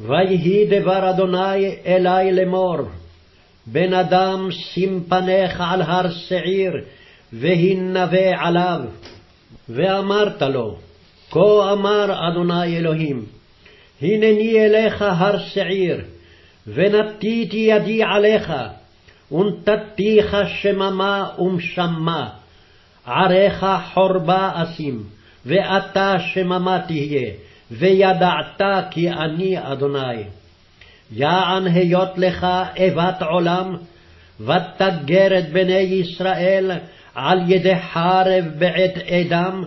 ויהי דבר אדוני אלי לאמור, בן אדם שים פניך על הר שעיר, והנבא עליו. ואמרת לו, כה אמר אדוני אלוהים, הנני אליך הר שעיר, ונטיתי ידי עליך, ונתתיך שממה ומשמה, עריך חורבה אשים, ואתה שממה תהיה, וידעת כי אני אדוני. יען היות לך איבת עולם, ותגר את בני ישראל על ידי חרב בעת אדם,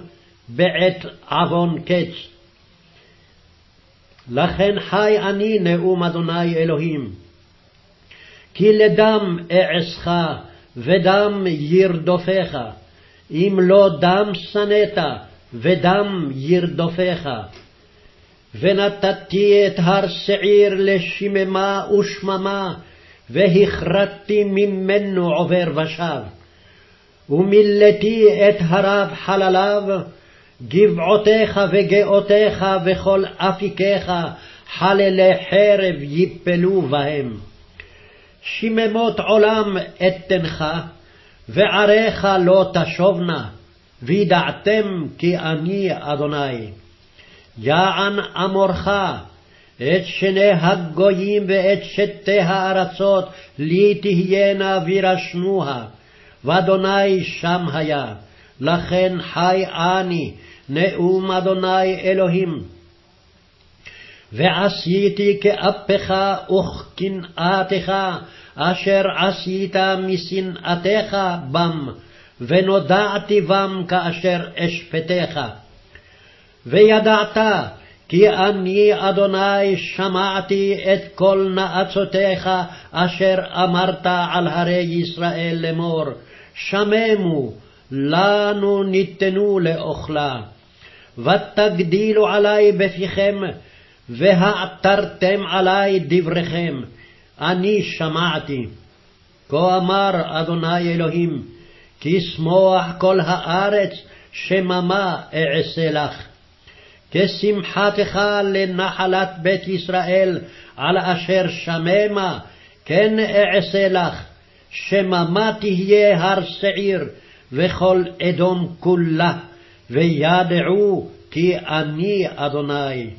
בעת עוון קץ. לכן חי אני נאום אדוני אלוהים. כי לדם אעשך, ודם ירדופך, אם לא דם שנאת, ודם ירדופך. ונתתי את הר שעיר לשממה ושממה, והכרתתי ממנו עובר ושב. ומילאתי את הרב חלליו, גבעותיך וגאותיך וכל אפיקיך חללי חרב יפלו בהם. שממות עולם אתנך, ועריך לא תשובנה, וידעתם כי אני אדוני. יען אמורך, את שני הגויים ואת שתי הארצות לי תהיינה וירשנוה, ואדוני שם היה, לכן חי אני, נאום אדוני אלוהים. ועשיתי כאפך וכקנאתך, אשר עשית משנאתך בם, ונודעתי בם כאשר אשפטך. וידעת כי אני אדוני שמעתי את כל נאצותיך אשר אמרת על הרי ישראל לאמור, שממו, לנו ניתנו לאוכלה. ותגדילו עלי בפיכם, והעתרתם עלי דבריכם, אני שמעתי. כה אמר אדוני אלוהים, כי שמוח כל הארץ שממה אעשה לך. כשמחתך לנחלת בית ישראל על אשר שממה, כן אעשה לך, שממה תהיה הר שעיר, וכל אדום כולה, וידעו כי אני אדוני.